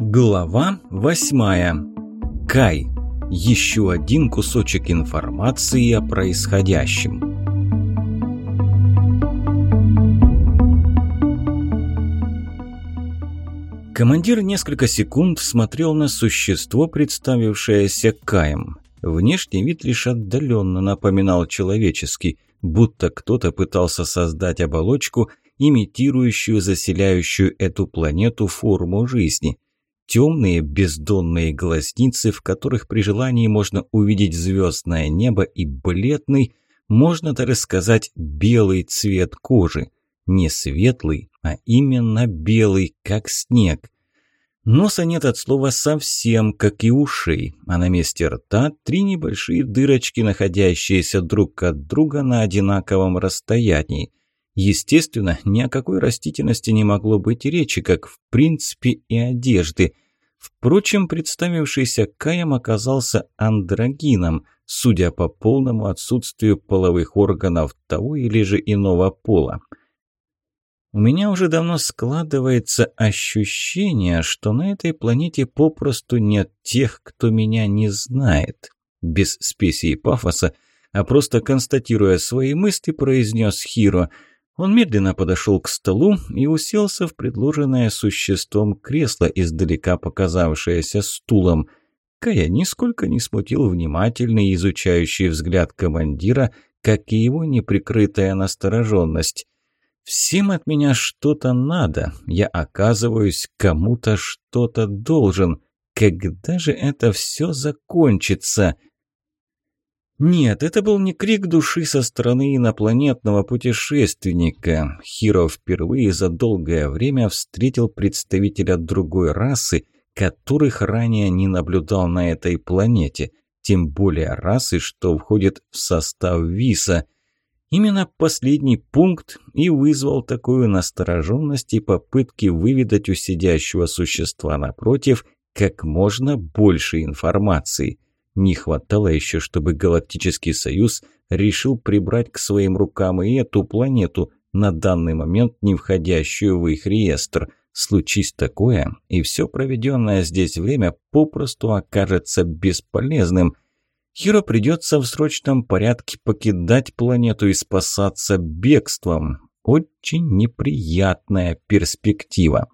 Глава восьмая. Кай. Еще один кусочек информации о происходящем. Командир несколько секунд смотрел на существо, представившееся Каем. Внешний вид лишь отдаленно напоминал человеческий, будто кто-то пытался создать оболочку, имитирующую заселяющую эту планету форму жизни – темные бездонные глазницы, в которых при желании можно увидеть звездное небо и бледный, можно даже сказать, белый цвет кожи. Не светлый, а именно белый, как снег. Носа нет от слова совсем, как и ушей, а на месте рта три небольшие дырочки, находящиеся друг от друга на одинаковом расстоянии. Естественно, ни о какой растительности не могло быть речи, как в принципе и одежды. Впрочем, представившийся Каем оказался андрогином, судя по полному отсутствию половых органов того или же иного пола. У меня уже давно складывается ощущение, что на этой планете попросту нет тех, кто меня не знает. Без спеси и пафоса, а просто констатируя свои мысли, произнес Хиро – он медленно подошел к столу и уселся в предложенное существом кресло, издалека показавшееся стулом. Кая нисколько не смутил внимательный изучающий взгляд командира, как и его неприкрытая настороженность. «Всем от меня что-то надо, я оказываюсь кому-то что-то должен. Когда же это все закончится?» Нет, это был не крик души со стороны инопланетного путешественника. Хиро впервые за долгое время встретил представителя другой расы, которых ранее не наблюдал на этой планете, тем более расы, что входит в состав Виса. Именно последний пункт и вызвал такую настороженность и попытки выведать у сидящего существа напротив как можно больше информации – не хватало еще, чтобы Галактический Союз решил прибрать к своим рукам и эту планету, на данный момент не входящую в их реестр. Случись такое, и все проведенное здесь время попросту окажется бесполезным. Хиро придется в срочном порядке покидать планету и спасаться бегством. Очень неприятная перспектива.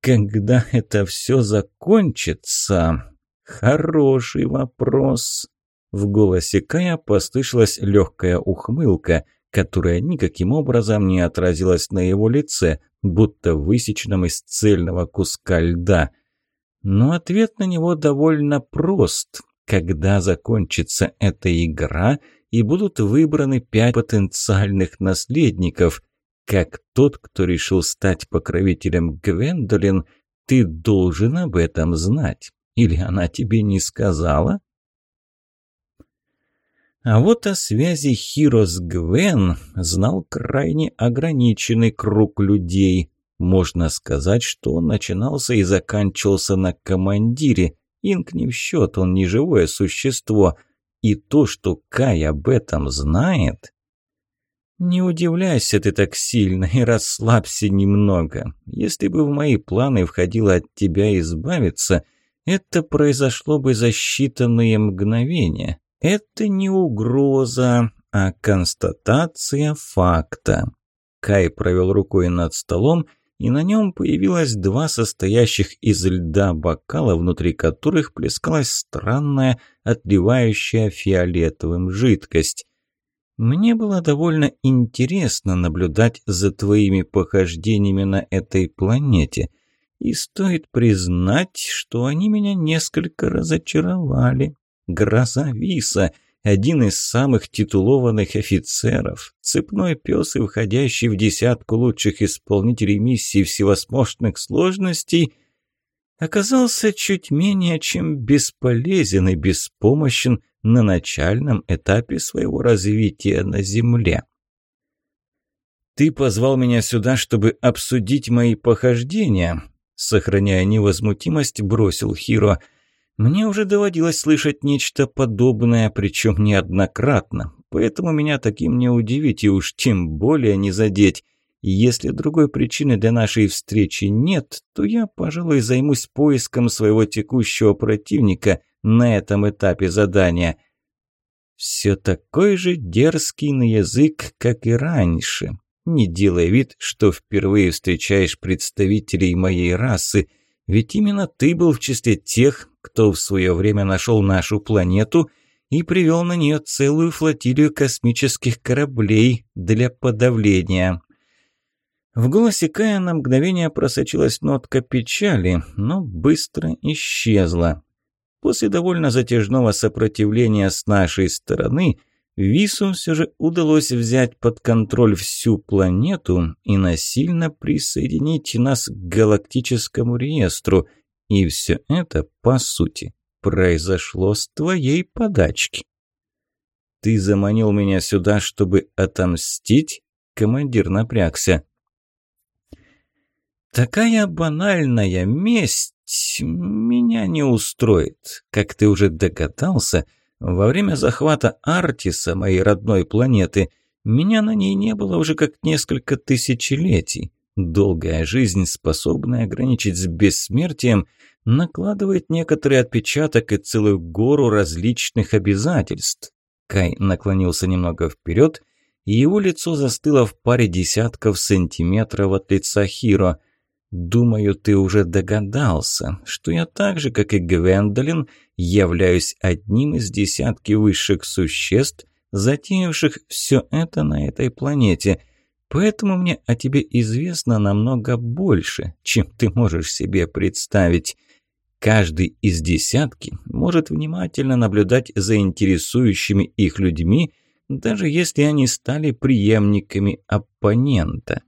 Когда это все закончится, «Хороший вопрос!» В голосе Кая послышалась легкая ухмылка, которая никаким образом не отразилась на его лице, будто высеченном из цельного куска льда. Но ответ на него довольно прост. Когда закончится эта игра и будут выбраны пять потенциальных наследников, как тот, кто решил стать покровителем Гвендолин, ты должен об этом знать. Или она тебе не сказала? А вот о связи Хиро с Гвен знал крайне ограниченный круг людей. Можно сказать, что он начинался и заканчивался на командире. Инк не в счет, он не живое существо. И то, что Кай об этом знает... «Не удивляйся ты так сильно и расслабься немного. Если бы в мои планы входило от тебя избавиться, это произошло бы за считанные мгновения. Это не угроза, а констатация факта. Кай провел рукой над столом, и на нем появилось два состоящих из льда бокала, внутри которых плескалась странная, отливающая фиолетовым жидкость. Мне было довольно интересно наблюдать за твоими похождениями на этой планете – и стоит признать, что они меня несколько разочаровали. Гроза Виса – один из самых титулованных офицеров, цепной пес и входящий в десятку лучших исполнителей миссий всевозможных сложностей, оказался чуть менее чем бесполезен и беспомощен на начальном этапе своего развития на Земле. «Ты позвал меня сюда, чтобы обсудить мои похождения», Сохраняя невозмутимость, бросил Хиро. «Мне уже доводилось слышать нечто подобное, причем неоднократно, поэтому меня таким не удивить и уж тем более не задеть. Если другой причины для нашей встречи нет, то я, пожалуй, займусь поиском своего текущего противника на этом этапе задания. Все такой же дерзкий на язык, как и раньше. Не делай вид, что впервые встречаешь представителей моей расы, ведь именно ты был в числе тех, кто в свое время нашел нашу планету и привел на нее целую флотилию космических кораблей для подавления. В голосе Кая на мгновение просочилась нотка печали, но быстро исчезла. После довольно затяжного сопротивления с нашей стороны, Вису все же удалось взять под контроль всю планету и насильно присоединить нас к галактическому реестру. И все это, по сути, произошло с твоей подачки. «Ты заманил меня сюда, чтобы отомстить?» Командир напрягся. Такая банальная месть меня не устроит. Как ты уже догадался, во время захвата Артиса, моей родной планеты, меня на ней не было уже как несколько тысячелетий. Долгая жизнь, способная ограничить с бессмертием, накладывает некоторый отпечаток и целую гору различных обязательств. Кай наклонился немного вперед, и его лицо застыло в паре десятков сантиметров от лица Хиро – Думаю, ты уже догадался, что я так же, как и Гвендолин, являюсь одним из десятки высших существ, затеявших все это на этой планете. Поэтому мне о тебе известно намного больше, чем ты можешь себе представить. Каждый из десятки может внимательно наблюдать за интересующими их людьми, даже если они стали преемниками оппонента.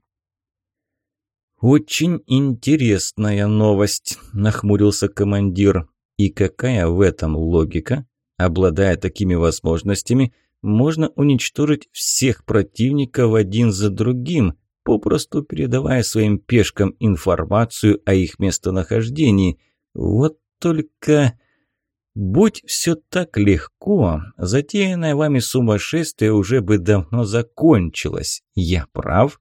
«Очень интересная новость», – нахмурился командир. «И какая в этом логика? Обладая такими возможностями, можно уничтожить всех противников один за другим, попросту передавая своим пешкам информацию о их местонахождении. Вот только... Будь все так легко, затеянное вами сумасшествие уже бы давно закончилось. Я прав?»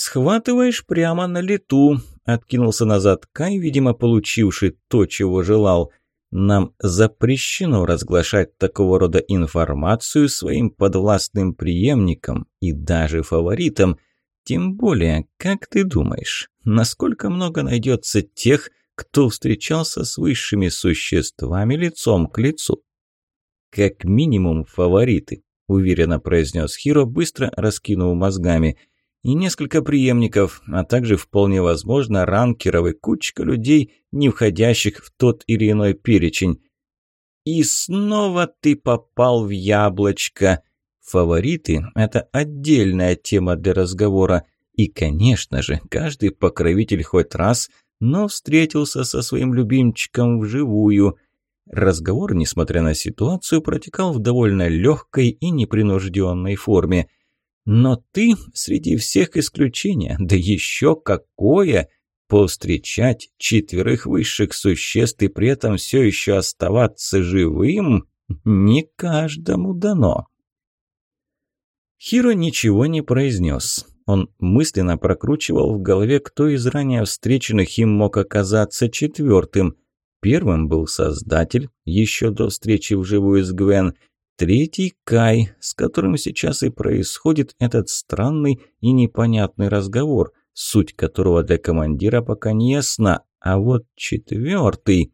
«Схватываешь прямо на лету», – откинулся назад Кай, видимо, получивший то, чего желал. «Нам запрещено разглашать такого рода информацию своим подвластным преемникам и даже фаворитам. Тем более, как ты думаешь, насколько много найдется тех, кто встречался с высшими существами лицом к лицу?» «Как минимум фавориты», – уверенно произнес Хиро, быстро раскинув мозгами – и несколько преемников, а также вполне возможно ранкеров кучка людей, не входящих в тот или иной перечень. И снова ты попал в яблочко. Фавориты – это отдельная тема для разговора. И, конечно же, каждый покровитель хоть раз, но встретился со своим любимчиком вживую. Разговор, несмотря на ситуацию, протекал в довольно легкой и непринужденной форме – но ты среди всех исключения, да еще какое! Повстречать четверых высших существ и при этом все еще оставаться живым не каждому дано. Хиро ничего не произнес. Он мысленно прокручивал в голове, кто из ранее встреченных им мог оказаться четвертым. Первым был Создатель, еще до встречи вживую с Гвен – Третий – Кай, с которым сейчас и происходит этот странный и непонятный разговор, суть которого для командира пока не ясна. А вот четвертый...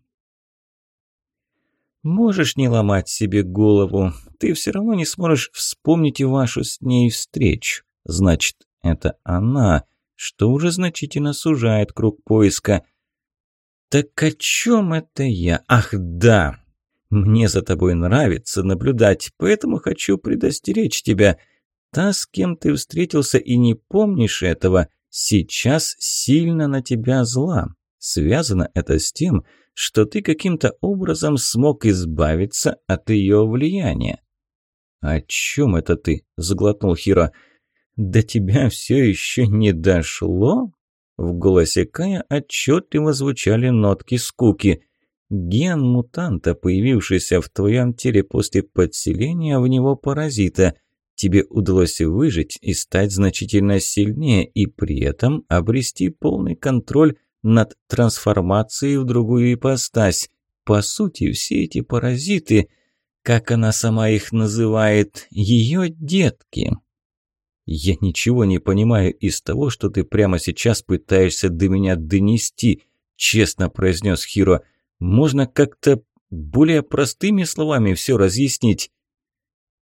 Можешь не ломать себе голову, ты все равно не сможешь вспомнить вашу с ней встречу. Значит, это она, что уже значительно сужает круг поиска. Так о чем это я? Ах, да! Мне за тобой нравится наблюдать, поэтому хочу предостеречь тебя. Та, с кем ты встретился и не помнишь этого, сейчас сильно на тебя зла. Связано это с тем, что ты каким-то образом смог избавиться от ее влияния. «О чем это ты?» – заглотнул Хиро. «До тебя все еще не дошло?» В голосе Кая отчетливо звучали нотки скуки – Ген мутанта, появившийся в твоем теле после подселения в него паразита. Тебе удалось выжить и стать значительно сильнее, и при этом обрести полный контроль над трансформацией в другую ипостась. По сути, все эти паразиты, как она сама их называет, ее детки. Я ничего не понимаю из того, что ты прямо сейчас пытаешься до меня донести, честно произнес Хиро. Можно как-то более простыми словами все разъяснить.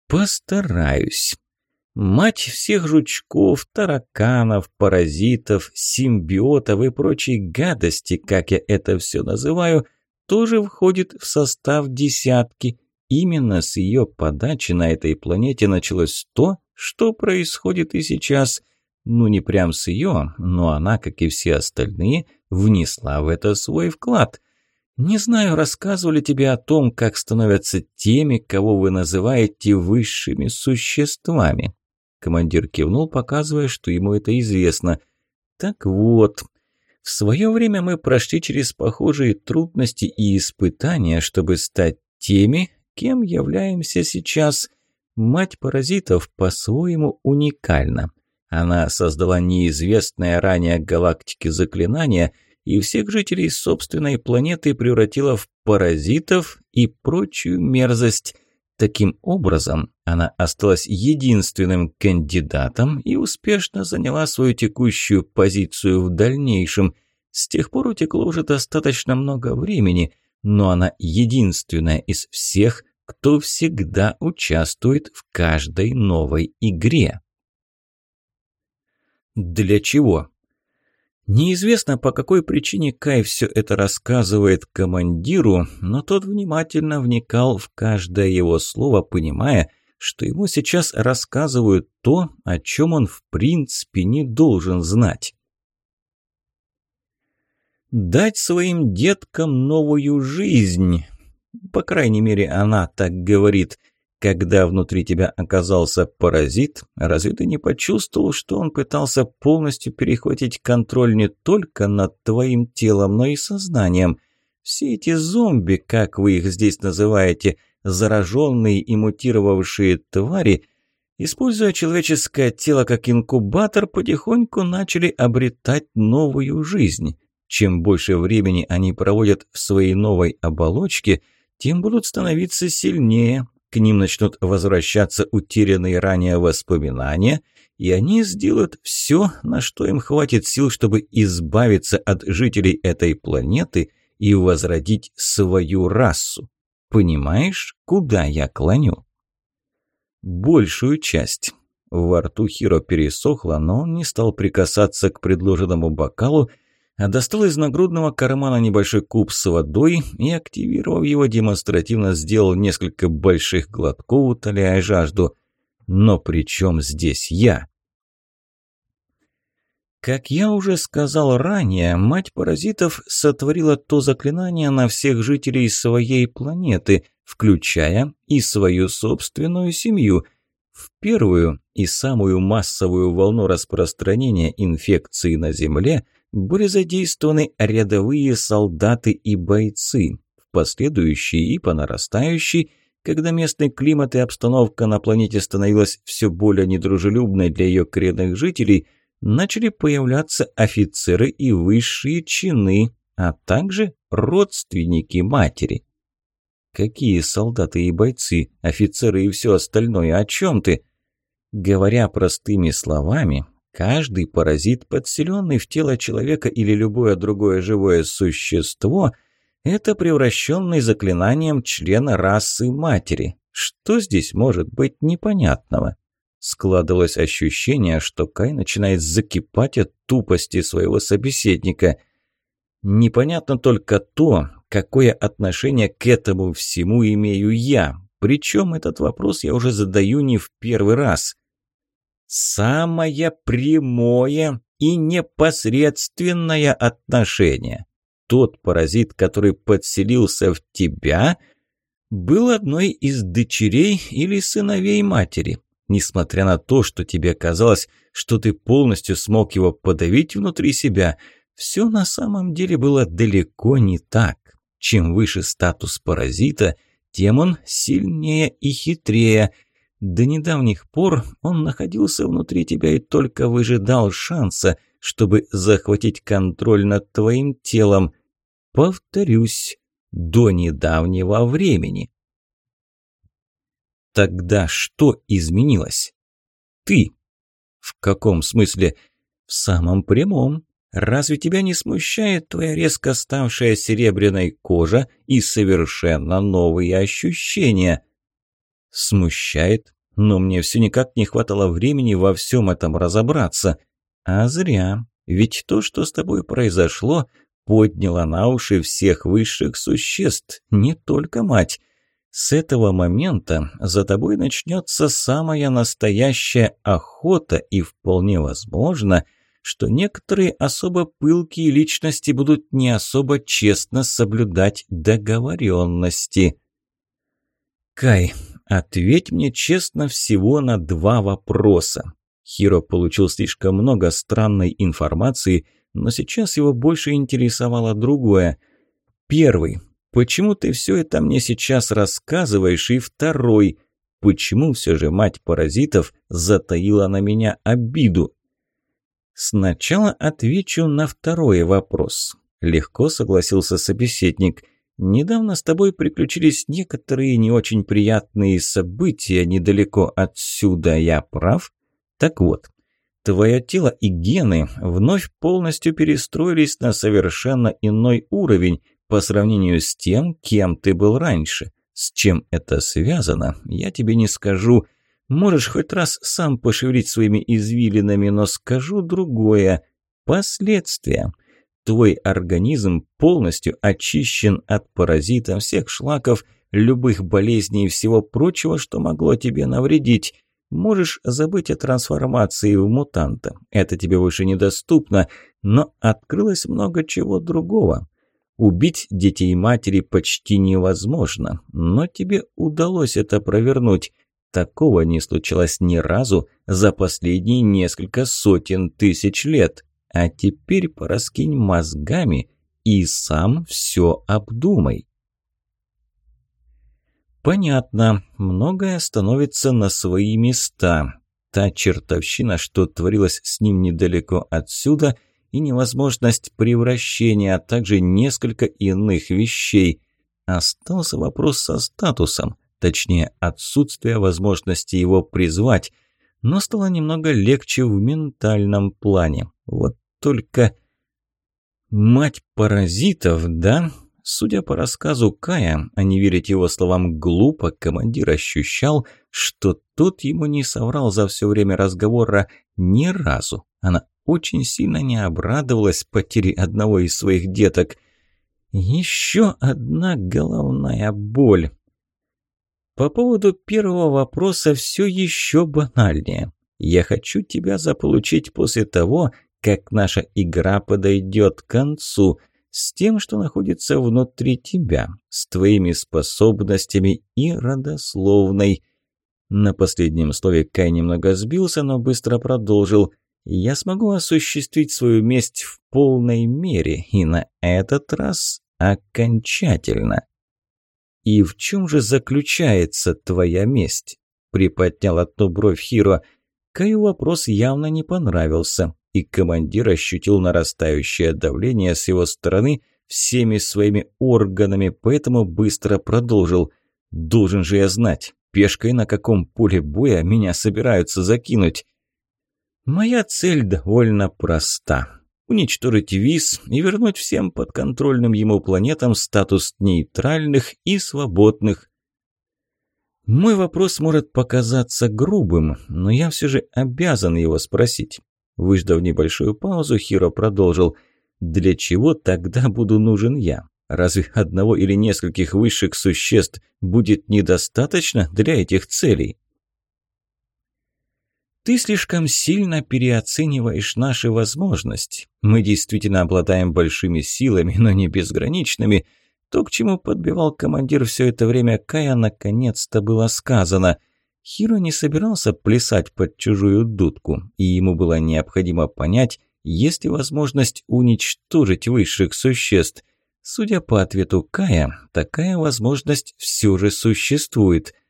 Постараюсь. Мать всех жучков, тараканов, паразитов, симбиотов и прочей гадости, как я это все называю, тоже входит в состав десятки. Именно с ее подачи на этой планете началось то, что происходит и сейчас. Ну, не прям с ее, но она, как и все остальные, внесла в это свой вклад – не знаю, рассказывали тебе о том, как становятся теми, кого вы называете высшими существами. Командир кивнул, показывая, что ему это известно. Так вот, в свое время мы прошли через похожие трудности и испытания, чтобы стать теми, кем являемся сейчас. Мать паразитов по-своему уникальна. Она создала неизвестное ранее галактике заклинание – и всех жителей собственной планеты превратила в паразитов и прочую мерзость. Таким образом, она осталась единственным кандидатом и успешно заняла свою текущую позицию в дальнейшем. С тех пор утекло уже достаточно много времени, но она единственная из всех, кто всегда участвует в каждой новой игре. Для чего? Неизвестно, по какой причине Кай все это рассказывает командиру, но тот внимательно вникал в каждое его слово, понимая, что ему сейчас рассказывают то, о чем он в принципе не должен знать. Дать своим деткам новую жизнь. По крайней мере, она так говорит – когда внутри тебя оказался паразит, разве ты не почувствовал, что он пытался полностью перехватить контроль не только над твоим телом, но и сознанием? Все эти зомби, как вы их здесь называете, зараженные и мутировавшие твари, используя человеческое тело как инкубатор, потихоньку начали обретать новую жизнь. Чем больше времени они проводят в своей новой оболочке, тем будут становиться сильнее, к ним начнут возвращаться утерянные ранее воспоминания, и они сделают все, на что им хватит сил, чтобы избавиться от жителей этой планеты и возродить свою расу. Понимаешь, куда я клоню? Большую часть. Во рту Хиро пересохло, но он не стал прикасаться к предложенному бокалу, достал из нагрудного кармана небольшой куб с водой и, активировав его, демонстративно сделал несколько больших глотков, утоляя жажду. Но при чем здесь я? Как я уже сказал ранее, мать паразитов сотворила то заклинание на всех жителей своей планеты, включая и свою собственную семью. В первую и самую массовую волну распространения инфекции на Земле – были задействованы рядовые солдаты и бойцы. В последующие и по нарастающей, когда местный климат и обстановка на планете становилась все более недружелюбной для ее коренных жителей, начали появляться офицеры и высшие чины, а также родственники матери. Какие солдаты и бойцы, офицеры и все остальное, о чем ты? Говоря простыми словами, Каждый паразит, подселенный в тело человека или любое другое живое существо, это превращенный заклинанием члена расы матери. Что здесь может быть непонятного? Складывалось ощущение, что Кай начинает закипать от тупости своего собеседника. Непонятно только то, какое отношение к этому всему имею я. Причем этот вопрос я уже задаю не в первый раз самое прямое и непосредственное отношение. Тот паразит, который подселился в тебя, был одной из дочерей или сыновей матери. Несмотря на то, что тебе казалось, что ты полностью смог его подавить внутри себя, все на самом деле было далеко не так. Чем выше статус паразита, тем он сильнее и хитрее – До недавних пор он находился внутри тебя и только выжидал шанса, чтобы захватить контроль над твоим телом. Повторюсь, до недавнего времени. Тогда что изменилось? Ты. В каком смысле? В самом прямом. Разве тебя не смущает твоя резко ставшая серебряной кожа и совершенно новые ощущения? Смущает, но мне все никак не хватало времени во всем этом разобраться. А зря, ведь то, что с тобой произошло, подняло на уши всех высших существ, не только мать. С этого момента за тобой начнется самая настоящая охота, и вполне возможно, что некоторые особо пылкие личности будут не особо честно соблюдать договоренности. Кай, ответь мне честно всего на два вопроса. Хиро получил слишком много странной информации, но сейчас его больше интересовало другое. Первый. Почему ты все это мне сейчас рассказываешь? И второй, почему все же мать паразитов затаила на меня обиду? Сначала отвечу на второй вопрос. Легко согласился собеседник. Недавно с тобой приключились некоторые не очень приятные события недалеко отсюда, я прав? Так вот, твое тело и гены вновь полностью перестроились на совершенно иной уровень, по сравнению с тем, кем ты был раньше. С чем это связано, я тебе не скажу. Можешь хоть раз сам пошевелить своими извилинами, но скажу другое. Последствия. Твой организм полностью очищен от паразитов, всех шлаков, любых болезней и всего прочего, что могло тебе навредить. Можешь забыть о трансформации в мутанта. Это тебе больше недоступно, но открылось много чего другого. Убить детей матери почти невозможно, но тебе удалось это провернуть. Такого не случилось ни разу за последние несколько сотен тысяч лет. А теперь пораскинь мозгами и сам все обдумай. Понятно, многое становится на свои места. Та чертовщина, что творилась с ним недалеко отсюда – и невозможность превращения, а также несколько иных вещей. Остался вопрос со статусом, точнее отсутствие возможности его призвать, но стало немного легче в ментальном плане. Вот только... Мать паразитов, да? Судя по рассказу Кая, а не верить его словам глупо, командир ощущал, что тот ему не соврал за все время разговора ни разу. Она очень сильно не обрадовалась потере одного из своих деток. Еще одна головная боль. По поводу первого вопроса все еще банальнее. Я хочу тебя заполучить после того, как наша игра подойдет к концу, с тем, что находится внутри тебя, с твоими способностями и родословной. На последнем слове Кай немного сбился, но быстро продолжил я смогу осуществить свою месть в полной мере, и на этот раз окончательно. «И в чем же заключается твоя месть?» – приподнял одну бровь Хиро. Каю вопрос явно не понравился, и командир ощутил нарастающее давление с его стороны всеми своими органами, поэтому быстро продолжил. «Должен же я знать, пешкой на каком поле боя меня собираются закинуть?» Моя цель довольно проста. Уничтожить ВИС и вернуть всем подконтрольным ему планетам статус нейтральных и свободных. Мой вопрос может показаться грубым, но я все же обязан его спросить. Выждав небольшую паузу, Хиро продолжил. «Для чего тогда буду нужен я? Разве одного или нескольких высших существ будет недостаточно для этих целей?» Ты слишком сильно переоцениваешь наши возможности. Мы действительно обладаем большими силами, но не безграничными. То, к чему подбивал командир все это время Кая, наконец-то было сказано. Хиро не собирался плясать под чужую дудку, и ему было необходимо понять, есть ли возможность уничтожить высших существ. Судя по ответу Кая, такая возможность все же существует –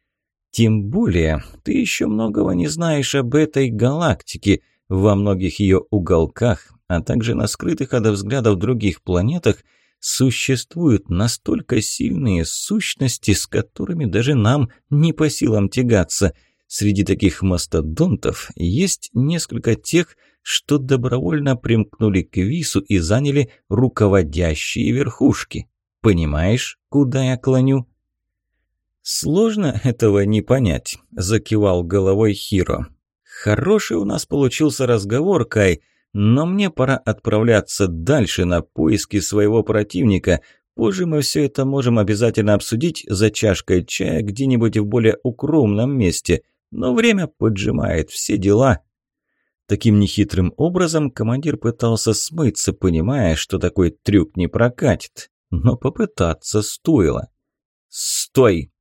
Тем более, ты еще многого не знаешь об этой галактике. Во многих ее уголках, а также на скрытых от взглядов других планетах, существуют настолько сильные сущности, с которыми даже нам не по силам тягаться. Среди таких мастодонтов есть несколько тех, что добровольно примкнули к Вису и заняли руководящие верхушки. Понимаешь, куда я клоню?» «Сложно этого не понять», – закивал головой Хиро. «Хороший у нас получился разговор, Кай, но мне пора отправляться дальше на поиски своего противника. Позже мы все это можем обязательно обсудить за чашкой чая где-нибудь в более укромном месте, но время поджимает все дела». Таким нехитрым образом командир пытался смыться, понимая, что такой трюк не прокатит. Но попытаться стоило. «Стой!»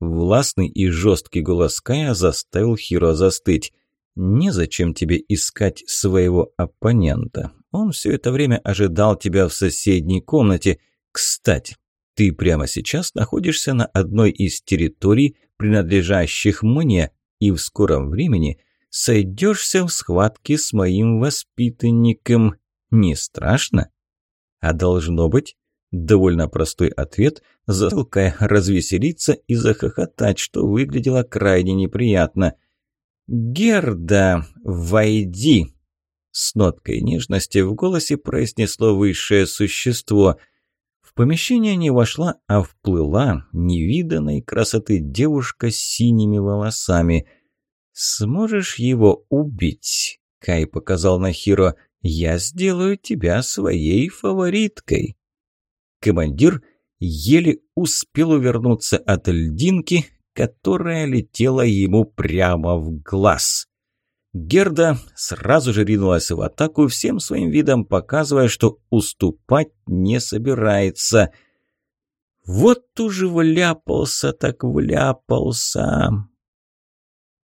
Властный и жесткий голос Кая заставил Хиро застыть. «Незачем тебе искать своего оппонента. Он все это время ожидал тебя в соседней комнате. Кстати, ты прямо сейчас находишься на одной из территорий, принадлежащих мне, и в скором времени сойдешься в схватке с моим воспитанником. Не страшно? А должно быть?» Довольно простой ответ, заставил развеселиться и захохотать, что выглядело крайне неприятно. «Герда, войди!» С ноткой нежности в голосе произнесло высшее существо. В помещение не вошла, а вплыла невиданной красоты девушка с синими волосами. «Сможешь его убить?» — Кай показал на Хиро. «Я сделаю тебя своей фавориткой». Командир еле успел увернуться от льдинки, которая летела ему прямо в глаз. Герда сразу же ринулась в атаку, всем своим видом показывая, что уступать не собирается. Вот уже вляпался так вляпался.